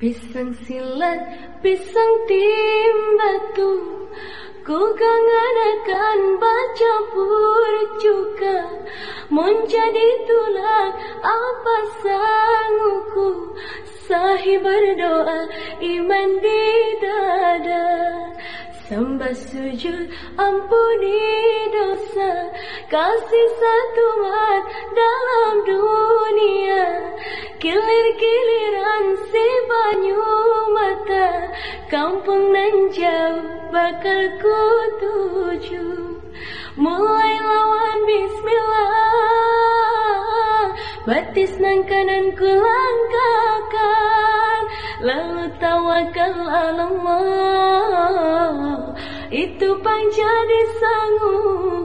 Pisang silat, pisang timbatu Ku akan baca pur juga Menjadi tulang apa sangguku Sahih berdoa iman di dada. Sembah sujud ampuni dosa. Kasih satu mat dalam dunia Kilir-kiliran si banyu mata Kampung nan jauh bakal ku tuju Mulai lawan bismillah Batis nan kanan ku langkahkan. Lalu tawakal Allah Itu panjadi sanggup